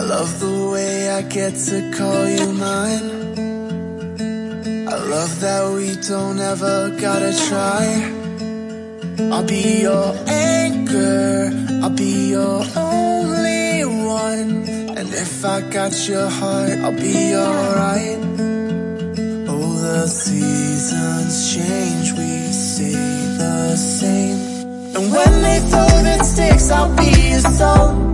love the way I get to call you mine. I love that we don't ever gotta try. I'll be your anchor, I'll be your only one. And if I got your heart, I'll be alright. Oh, the seasons change, we stay the same. And when they throw the sticks, I'll be your soul.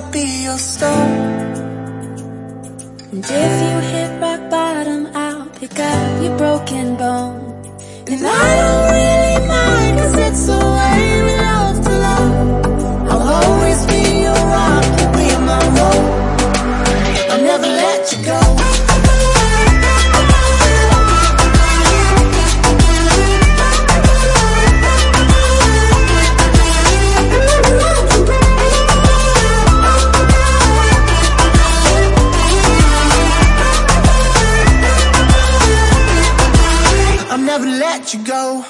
I'll be your stone. And if you hit rock bottom, I'll pick up your broken bone. And I never let you go